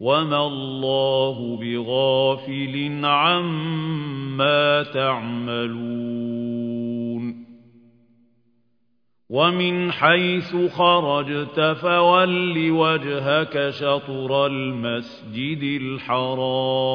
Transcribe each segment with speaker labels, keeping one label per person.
Speaker 1: وما الله بغافل عما تعملون ومن حيث خرجت فول وجهك شطر المسجد الحرام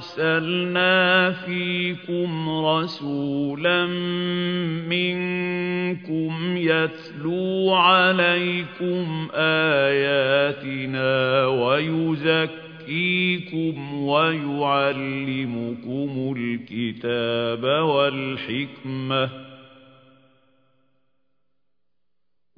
Speaker 1: أرسلنا فيكم رسولا منكم يتلو عليكم آياتنا ويزكيكم ويعلمكم الكتاب والحكمة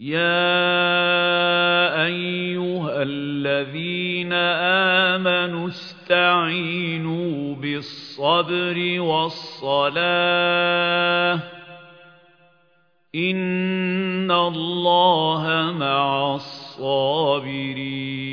Speaker 1: يا أيها الذين آمنوا استعينوا بالصبر والصلاة إن الله مع الصابرين